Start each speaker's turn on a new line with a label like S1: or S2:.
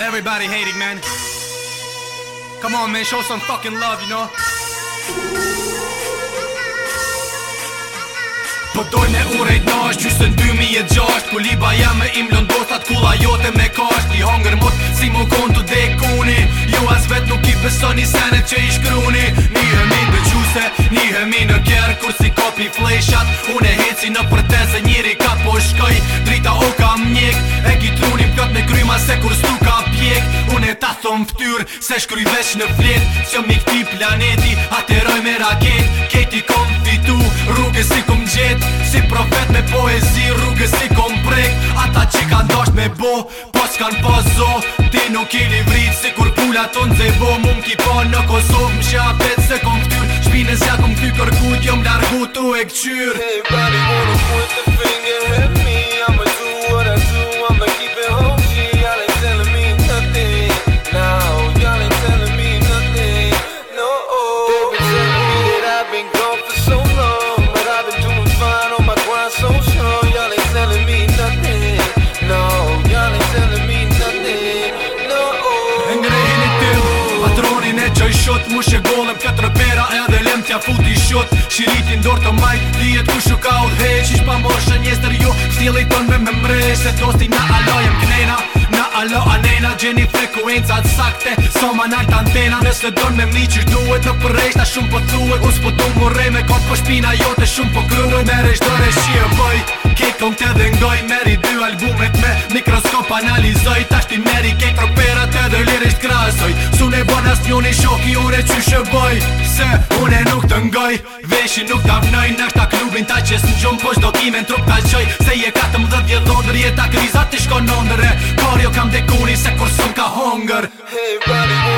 S1: Everybody hating, man. Come on, man, show some fucking love, you know? Përdoj po me urejt nash, qysën 2006 Kuliba jam e im londosat, kula jote me kasht I hangër mot, si mu kon të dekuni Jo as vet nuk i beson i senet që i shkruni Nihemi në gjuse, nihemi në kjerë Kur si kopi fleshat, une heci në përteze Njëri ka po shkoj, thon ftyr se shkry vesh në flet Se mi planeti ateroj me raket kejti kom fitu rrugës si kom gjet si profet me poezi rrugës si kom prek ata që ka ndasht me bo po s'kan po zo ti nuk i livrit si kur pula ton zebo M'um m'ki po në Kosov m'sha apet se kom ftyr shpinës ja kom fty kërkut jom largu tu e këqyr hey, Qoj shot, mu shë golem, këtër pera edhe lem tja futi shot Shiritin dorë të majt, dhjet ku shu ka u dhe Shish pa moshë njës tër jo, stjeli ton me me mre Se tosti na alo jem knena, na alo anena Gjeni frekuencat sakte, so ma nalt antena Nes don me mni që duhet, në përrejsh ta shumë po thuet Us po më rej me kot për shpina jote shumë po kruet Mere shdo re boj, kekon të dhe ngoj Meri dy albumet me mikroskop analizoj Ta shti meri kekro të dhe lirisht krasoj Su ne bon as shoki ure që shëboj Se une nuk të ngoj Veshi nuk t'a vnoj Në këta klubin ta qesë në gjumë Po do t'i me në trup t'a qoj Se je katë më dhe dhe dhondër Je ta krizat t'i shko nëndër E kar jo kam dekuni Se kur s'un ka hongër Hey baby